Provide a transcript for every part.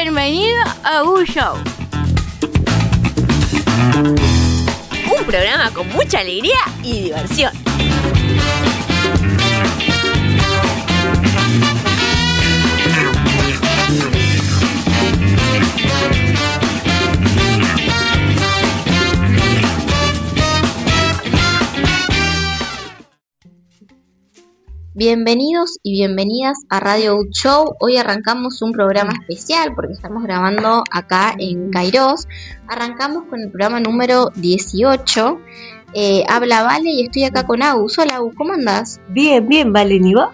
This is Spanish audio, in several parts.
Bienvenido a Un Show. Un programa con mucha alegría y diversión. Bienvenidos y bienvenidas a Radio Out Show. Hoy arrancamos un programa especial porque estamos grabando acá en Kairos. Arrancamos con el programa número 18. Eh, habla Vale y estoy acá con Agus. Hola Agus, ¿cómo andás? Bien, bien, Vale, ¿y vos?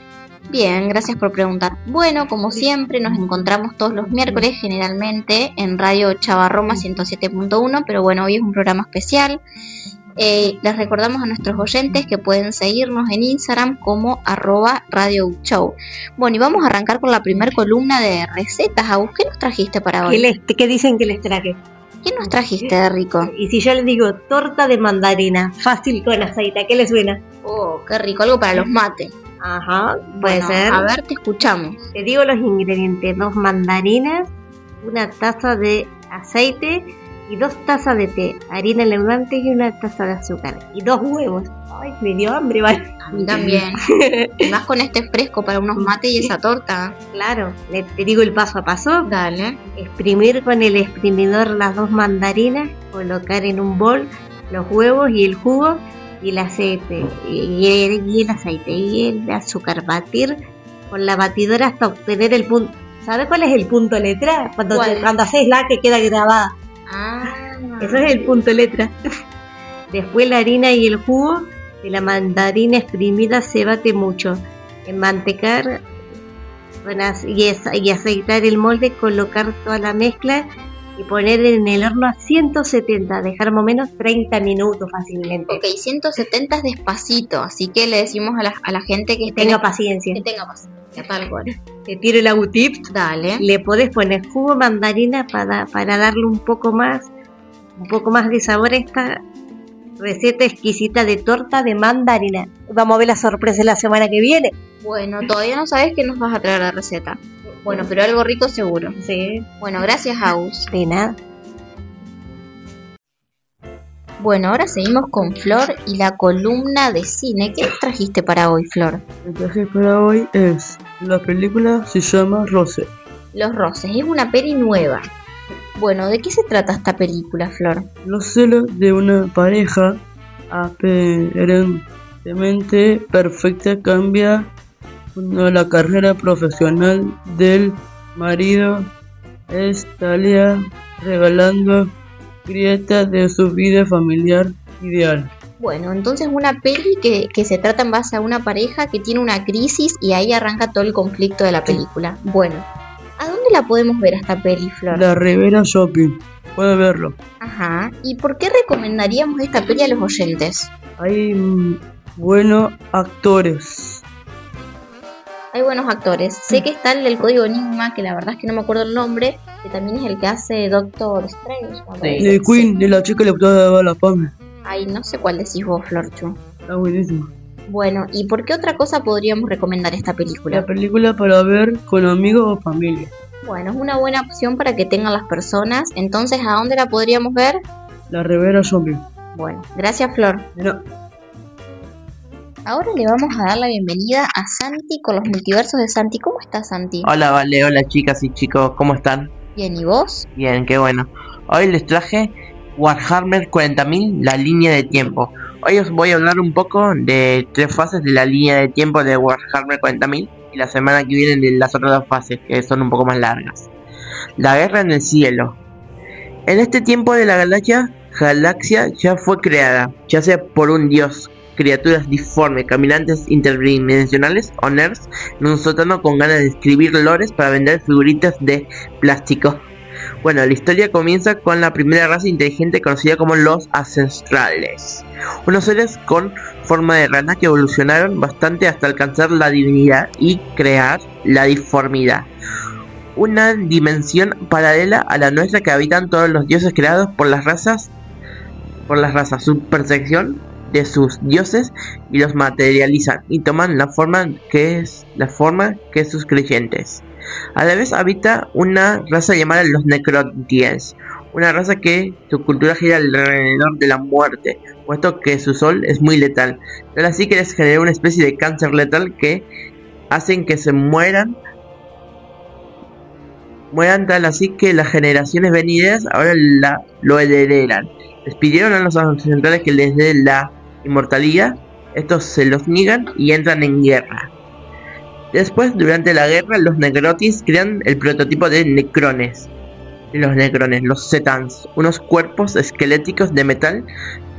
Bien, gracias por preguntar. Bueno, como siempre, nos encontramos todos los miércoles, generalmente en Radio Chavarroma 107.1, pero bueno, hoy es un programa especial. Eh, les recordamos a nuestros oyentes que pueden seguirnos en Instagram como arroba Radio Show. Bueno, y vamos a arrancar con la primera columna de recetas. Agus, ¿qué nos trajiste para hoy? ¿Qué, les, qué dicen que les traje? ¿Qué nos trajiste de rico? Y si yo les digo torta de mandarina, fácil con aceite, ¿a qué les suena? Oh, qué rico, algo para los mates. Ajá, puede Bueno, ser. A ver, te escuchamos. Te digo los ingredientes: dos mandarinas, una taza de aceite y dos tazas de té, harina leudante y una taza de azúcar. Y dos huevos. Ay, me dio hambre, vale. A mí también. Y más con este fresco para unos mates y esa torta. Claro, le, te digo el paso a paso. Dale. Exprimir con el exprimidor las dos mandarinas, colocar en un bol los huevos y el jugo y el aceite y el, y el aceite y el azúcar. Batir con la batidora hasta obtener el punto. ¿Sabes cuál es el punto letra? Cuando, cuando haces la que queda grabada. Ah. Eso es el punto letra. Después la harina y el jugo de la mandarina exprimida se bate mucho. En mantecar y aceitar el molde, colocar toda la mezcla y poner en el horno a 170, dejar más o menos 30 minutos fácilmente. Ok, 170 es despacito, así que le decimos a la, a la gente que, Que tenga paciencia. que tenga paciencia, tal cual. Te tiro el agutip. Dale. Le podés poner jugo mandarina para, para darle un poco más, un poco más de sabor a esta receta exquisita de torta de mandarina. Vamos a ver la sorpresa la semana que viene. Bueno, todavía no sabes qué nos vas a traer la receta. Bueno, pero algo rico seguro. Sí, Bueno, gracias, Aus. de nada. Bueno, ahora seguimos con Flor y la columna de cine. ¿Qué trajiste para hoy, Flor? El traje para hoy es, la película se llama Rose. Los Roses. Es una peli nueva. Bueno, ¿de qué se trata esta película, Flor? Los celos de una pareja aparentemente perfecta cambia cuando la carrera profesional del marido estaría regalando grietas de su vida familiar ideal. Bueno, entonces una peli que, que se trata en base a una pareja que tiene una crisis y ahí arranca todo el conflicto de la película. Bueno, ¿a dónde la podemos ver esta peli, Flor? La Rivera Shopping, puede verlo. Ajá. ¿Y por qué recomendaríamos esta peli a los oyentes? Hay mm, buenos actores. Hay buenos actores. Sé que está el del código Enigma, que la verdad es que no me acuerdo el nombre, que también es el que hace Doctor Strange. parece. De Queen, de la chica que le gustaba la fama. Ay, no sé cuál decís vos, Florchu. Está buenísimo. Bueno, ¿y por qué otra cosa podríamos recomendar esta La película? película para ver con amigos o familia. Bueno, es una buena opción para que tengan las personas. Entonces, ¿a dónde la podríamos ver? La Rivera Shopping. Bueno, gracias, Flor. No, Ahora le vamos a dar la bienvenida a Santi con los multiversos de Santi. ¿Cómo estás, Santi? Hola, vale, hola chicas y chicos, ¿cómo están? Bien, ¿y vos? Bien, qué bueno. Hoy les traje Warhammer 40.000, la línea de tiempo. Hoy os voy a hablar un poco de tres fases de la línea de tiempo de Warhammer 40.000 y la semana que viene de las otras dos fases, que son un poco más largas. La guerra en el cielo. En este tiempo de la galaxia, galaxia ya fue creada, ya sea por un dios, criaturas disformes, caminantes interdimensionales o nerds en un sótano con ganas de escribir lores para vender figuritas de plástico. Bueno, la historia comienza con la primera raza inteligente conocida como los ancestrales. Unos seres con forma de rana que evolucionaron bastante hasta alcanzar la divinidad y crear la disformidad. Una dimensión paralela a la nuestra que habitan todos los dioses creados por las razas por las razas. Su percepción de sus dioses y los materializan y toman la forma que es la forma que sus creyentes. A la vez habita una raza llamada los Necrontians, una raza que su cultura gira alrededor de la muerte, puesto que su sol es muy letal. Pero así que les genera una especie de cáncer letal que hacen que se mueran mueran tal así que las generaciones venideras ahora la, lo heredan. Les pidieron a los centrales que les den la inmortalidad, estos se los niegan y entran en guerra. Después, durante la guerra, los Necrotis crean el prototipo de Necrones. Los Necrones, los Zetans, unos cuerpos esqueléticos de metal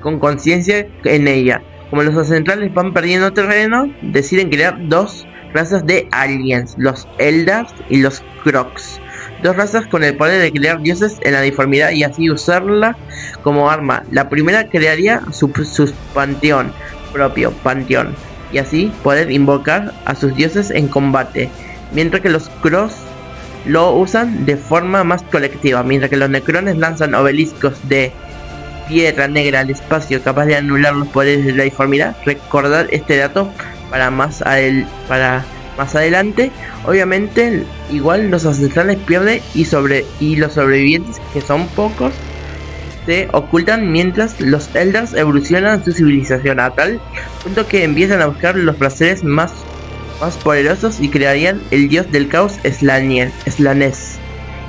con conciencia en ella. Como los centrales van perdiendo terreno, deciden crear dos razas de aliens, los Eldars y los Crocs dos razas con el poder de crear dioses en la deformidad y así usarla como arma. La primera crearía su, panteón propio, panteón, y así poder invocar a sus dioses en combate, mientras que los Cross lo usan de forma más colectiva, mientras que los Necrones lanzan obeliscos de piedra negra al espacio capaz de anular los poderes de la deformidad. Recordar este dato para más, para más adelante Obviamente, igual los ancestrales pierden y, sobre, y los sobrevivientes, que son pocos, se ocultan mientras los Eldars evolucionan su civilización a tal punto que empiezan a buscar los placeres más, más poderosos y crearían el dios del caos Slanes.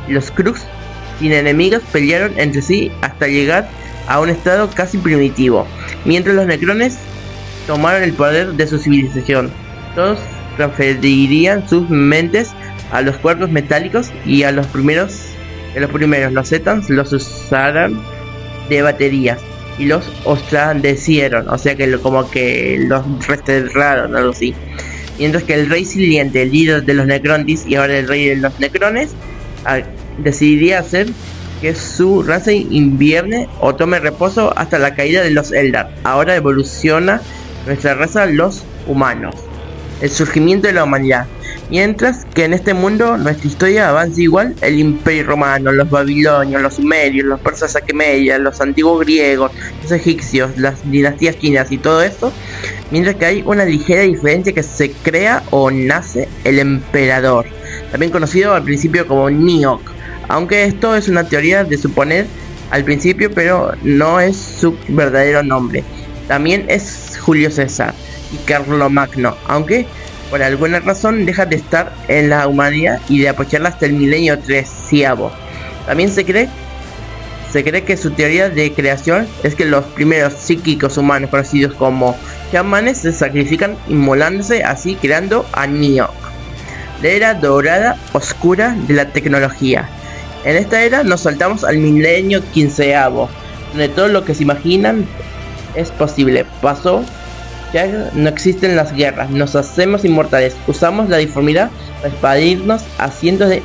Los Crux, sin enemigos, pelearon entre sí hasta llegar a un estado casi primitivo, mientras los Necrones tomaron el poder de su civilización. Todos transferirían sus mentes a los cuerpos metálicos y a los primeros, a los primeros, los Zetans los usaron de baterías y los ostrandecieron, o sea que como que los resterraron, algo así. Mientras que el rey siliente, el líder de los Necrontis y ahora el rey de los Necrones, ah, decidiría hacer que su raza invierne o tome reposo hasta la caída de los Eldar. Ahora evoluciona nuestra raza, los humanos el surgimiento de la humanidad. Mientras que en este mundo nuestra historia avanza igual el imperio romano, los babilonios, los sumerios, los persas aquemeyas, los antiguos griegos, los egipcios, las dinastías chinas y todo esto, mientras que hay una ligera diferencia que se crea o nace el emperador, también conocido al principio como Nioc, aunque esto es una teoría de suponer al principio, pero no es su verdadero nombre. También es Julio César y Magno, aunque por alguna razón deja de estar en la humanidad y de apoyarla hasta el milenio treceavo. También se cree, se cree que su teoría de creación es que los primeros psíquicos humanos conocidos como chamanes se sacrifican inmolándose así creando a Nioh, la era dorada oscura de la tecnología. En esta era nos saltamos al milenio quinceavo, donde todo lo que se imaginan es posible. Pasó no existen las guerras, nos hacemos inmortales, usamos la deformidad para expandirnos a cientos de,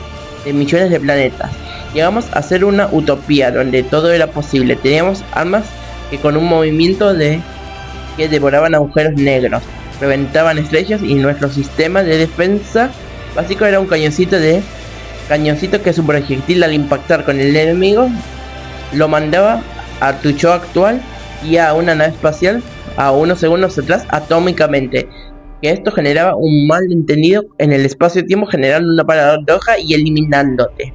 millones de planetas. Llegamos a ser una utopía donde todo era posible. Teníamos armas que con un movimiento de que devoraban agujeros negros, reventaban estrellas y nuestro sistema de defensa básico era un cañoncito de cañoncito que su proyectil al impactar con el enemigo lo mandaba a tu show actual y a una nave espacial a unos segundos atrás atómicamente, que esto generaba un malentendido en el espacio-tiempo generando una paradoja y eliminándote.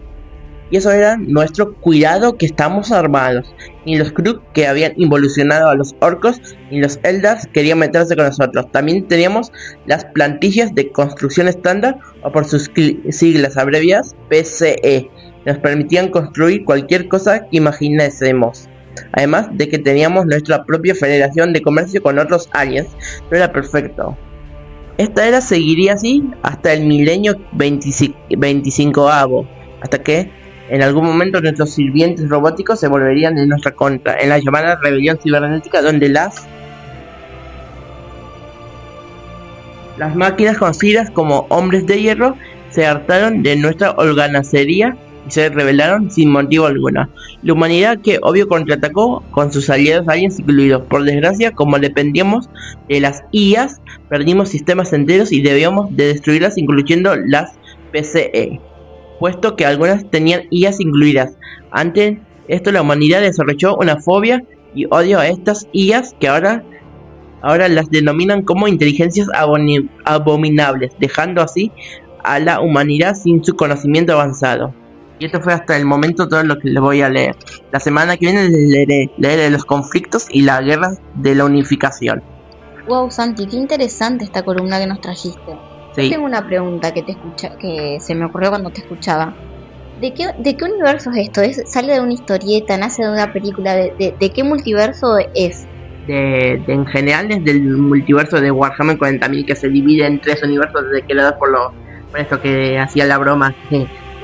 Y eso era nuestro cuidado que estamos armados. Ni los Krug que habían involucionado a los orcos, ni los Eldars querían meterse con nosotros. También teníamos las plantillas de construcción estándar, o por sus siglas abreviadas, PCE. Nos permitían construir cualquier cosa que imaginásemos además de que teníamos nuestra propia federación de comercio con otros aliens, no era perfecto. Esta era seguiría así hasta el milenio 25 avo, hasta que en algún momento nuestros sirvientes robóticos se volverían en nuestra contra, en la llamada rebelión cibernética donde las las máquinas conocidas como hombres de hierro se hartaron de nuestra organacería se rebelaron sin motivo alguno. La humanidad que obvio contraatacó con sus aliados aliens incluidos. Por desgracia, como dependíamos de las IAs, perdimos sistemas enteros y debíamos de destruirlas incluyendo las PCE, puesto que algunas tenían IAs incluidas. Ante esto la humanidad desarrolló una fobia y odio a estas IAs que ahora ahora las denominan como inteligencias abominables, dejando así a la humanidad sin su conocimiento avanzado. Y esto fue hasta el momento todo lo que les voy a leer. La semana que viene les leeré, leeré los conflictos y la guerra de la unificación. Wow, Santi, qué interesante esta columna que nos trajiste. Sí. tengo una pregunta que te escucha, que se me ocurrió cuando te escuchaba. ¿De qué, de qué universo es esto? ¿Es, ¿Sale de una historieta? ¿Nace de una película? ¿De, de, de qué multiverso es? de, de- en general es del multiverso de Warhammer 40.000 que se divide en tres universos de creados por los por esto que hacía la broma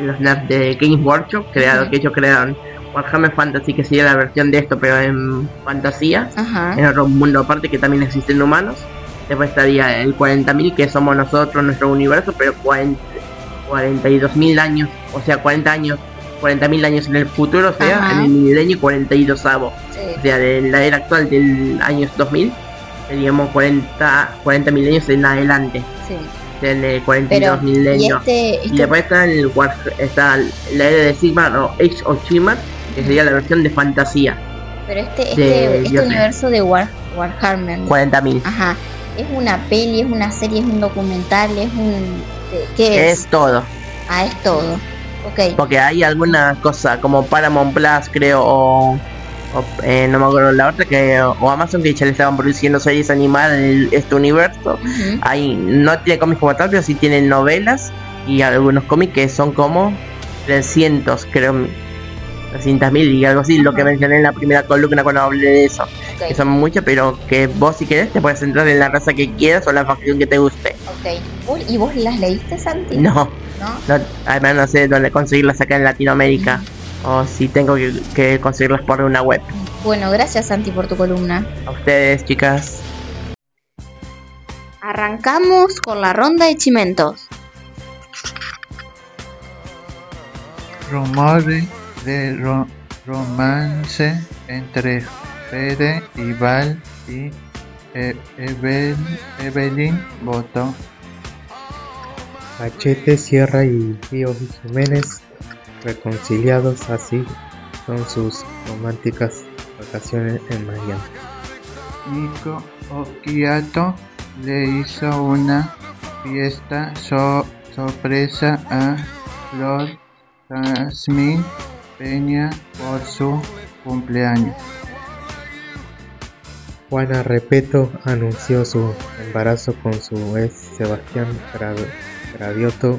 los nerds de Games Workshop creado que ellos crearon Warhammer Fantasy que sería la versión de esto pero en fantasía. En otro mundo aparte que también existen humanos. Después estaría el 40.000 que somos nosotros nuestro universo pero 40 42.000 años. O sea 40 años 40.000 años en el futuro o sea Ajá. en el milenio 42 avos. Sí, o sea, de la era actual del año 2000, seríamos 40, 40 milenios en adelante, sí. El Pero, 42 y milenios. este, Y este- después está, el, está la era de Sigmar o Age of Sigmar, que sería la versión de fantasía, pero este, de este, este universo de War, Warhammer, 40.000. ajá, ¿es una peli, es una serie, es un documental, es un... ¿Qué es? Es todo, Ah, es todo. Ok, porque hay alguna cosa como Paramount Plus, creo, o, o, eh, no me acuerdo la otra, que o Amazon que ya le estaban produciendo series animadas en este universo. Hay, no tiene cómics como tal, pero sí tiene novelas y algunos cómics que son como 300, creo, 300 mil y algo así, lo que mencioné en la primera columna cuando hablé de eso. Que son muchas, pero que vos si querés te puedes centrar en la raza que quieras o la facción que te guste. ok. ¿Vos- ¿Y vos las leíste, Santi? No, ¿No? no además no sé dónde conseguirlas acá en Latinoamérica o si tengo que, que conseguirlas por una web. Bueno, gracias, Santi, por tu columna. A ustedes, chicas. Arrancamos con la ronda de chimentos. Rumores de ro- romance entre Fede y Val y E- Evel- Evelyn Boto. Machete, Sierra y Tío Jiménez reconciliados así son sus románticas vacaciones en Miami. Nico Occhiato le hizo una fiesta so- sorpresa a Flor Jasmine Peña por su cumpleaños. Juana Repeto anunció su embarazo con su ex Sebastián Gra- Gravioto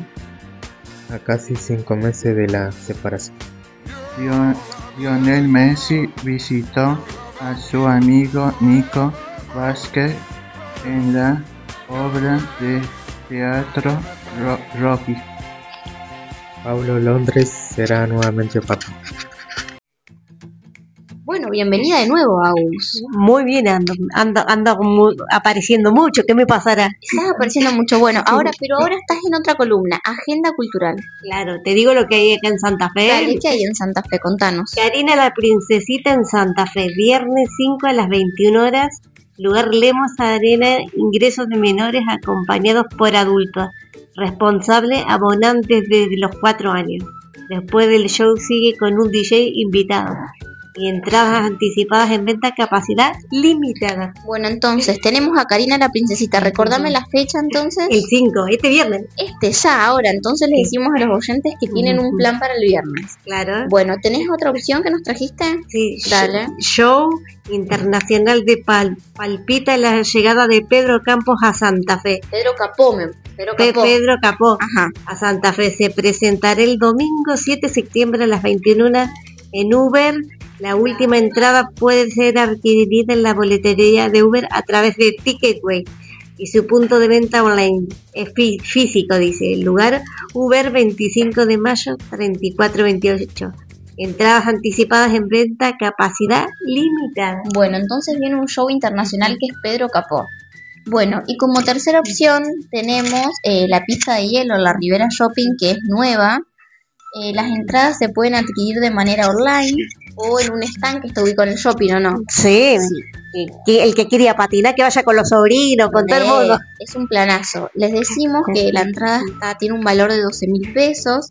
a casi cinco meses de la separación. Lio- Lionel Messi visitó a su amigo Nico Vázquez en la obra de teatro Ro- Rocky. Pablo Londres será nuevamente papá. Bienvenida de nuevo, Agus. Muy bien, ando, ando, ando apareciendo mucho. ¿Qué me pasará? Estás apareciendo mucho. Bueno, ahora, pero ahora estás en otra columna, Agenda Cultural. Claro, te digo lo que hay acá en Santa Fe. Dale, ¿qué hay en Santa Fe? Contanos. Karina la Princesita en Santa Fe, viernes 5 a las 21 horas, lugar Lemos Arena, ingresos de menores acompañados por adultos, responsable abonantes desde los 4 años. Después del show sigue con un DJ invitado y entradas anticipadas en venta capacidad limitada. Bueno, entonces, tenemos a Karina la Princesita. Recordame la fecha entonces. El 5, este viernes, Este ya, ahora. Entonces le decimos a los oyentes que tienen un plan para el viernes. claro. Bueno, ¿tenés otra opción que nos trajiste? Sí, Dale. Show internacional de Pal. Palpita la llegada de Pedro Campos a Santa Fe. Pedro Capó, me- Pedro Pe- Capó. Pedro Capó Ajá. a Santa Fe se presentará el domingo 7 de septiembre a las 21 en Uber. La última entrada puede ser adquirida en la boletería de Uber a través de Ticketway y su punto de venta online es fí- físico, dice. El lugar Uber 25 de mayo 3428. Entradas anticipadas en venta, capacidad limitada. Bueno, entonces viene un show internacional que es Pedro Capó. Bueno, y como tercera opción tenemos eh, la pista de hielo, la Rivera Shopping, que es nueva. Eh, las entradas se pueden adquirir de manera online o en un stand que está ubicado en el shopping, ¿o no? Sí, el que- el que quería patinar que vaya con los sobrinos, con todo el mundo. Es un planazo. Les decimos que la entrada está- tiene un valor de 12 mil pesos.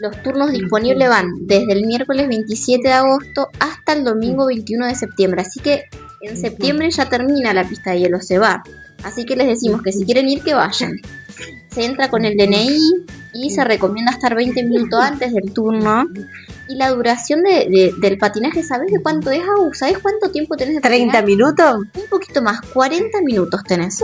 Los turnos disponibles van desde el miércoles 27 de agosto hasta el domingo 21 de septiembre. Así que En septiembre ya termina la pista de hielo, se va. Así que les decimos que si quieren ir, que vayan. Se entra con el DNI y se recomienda estar 20 minutos antes del turno. Y la duración de, de- del patinaje, ¿sabes de cuánto es? ¿Sabes cuánto tiempo tenés de ¿30 patinar? minutos? Un poquito más, 40 minutos tenés.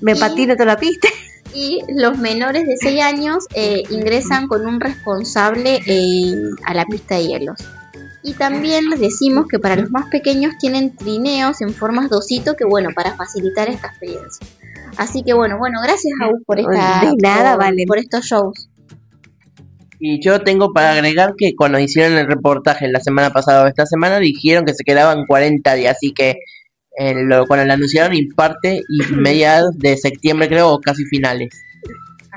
Me Y- patino toda la pista. Y los menores de 6 años eh, ingresan con un responsable eh, a la pista de hielos. Y también les decimos que para los más pequeños tienen trineos en formas de osito, que bueno, para facilitar esta experiencia. Así que bueno, bueno, gracias a por esta De nada, por, Valen. por estos shows. Y yo tengo para agregar que cuando hicieron el reportaje la semana pasada o esta semana dijeron que se quedaban 40 días, así que eh, lo- cuando lo anunciaron y parte y mediados de septiembre creo o casi finales.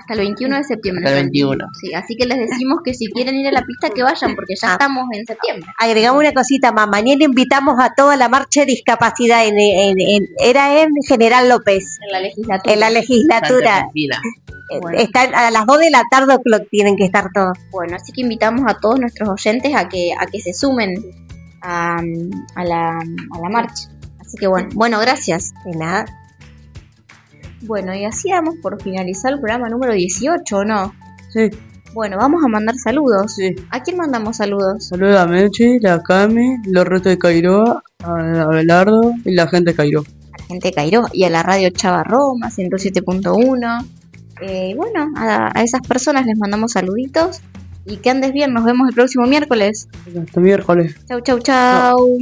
Hasta el 21 de septiembre. Hasta el 21. Sí, así que les decimos que si quieren ir a la pista que vayan, porque ya Ah. estamos en septiembre. Agregamos una cosita más. Mañana invitamos a toda la marcha de discapacidad. En, en- en- era en General López, En la legislatura. en la legislatura. Argentina. Eh, Bueno. Están a las 2 de la tarde o'clock tienen que estar todos. Bueno, así que invitamos a todos nuestros oyentes a que, a que se sumen a, a la, a la marcha. Así que bueno, bueno, gracias. De nada. Bueno, y así damos por finalizar el programa número 18, ¿o no? Sí, Bueno, vamos a mandar saludos. sí. ¿A quién mandamos saludos? Saluda a Mechi, la Cami, los restos de Cairoa, a Abelardo y la gente de Cairo. A la gente de Cairo y a la radio Chava Roma 107.1. Eh, bueno, a, a esas personas les mandamos saluditos. Y que andes bien, nos vemos el próximo miércoles. Hasta miércoles. Chau, chau, chau.